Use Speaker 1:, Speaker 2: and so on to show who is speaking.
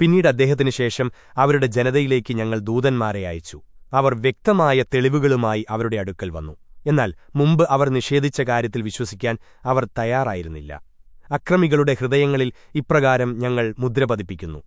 Speaker 1: പിന്നീട് അദ്ദേഹത്തിനു ശേഷം അവരുടെ ജനതയിലേക്ക് ഞങ്ങൾ ദൂതന്മാരെ അയച്ചു. അവർ വ്യക്തമായ തെളിവുകളുമായി അവരുടെ അടുക്കൽ വന്നു. എന്നാൽ മുമ്പ് അവർ നിഷേധിച്ച കാര്യത്തിൽ വിശ്വസിക്കാൻ അവർ തയ്യാറായിരുന്നില്ല. അക്രമികളുടെ ഹൃദയങ്ങളിൽ ഇപ്രകാരം ഞങ്ങൾ മുദ്രപതിപ്പിക്കുന്നു.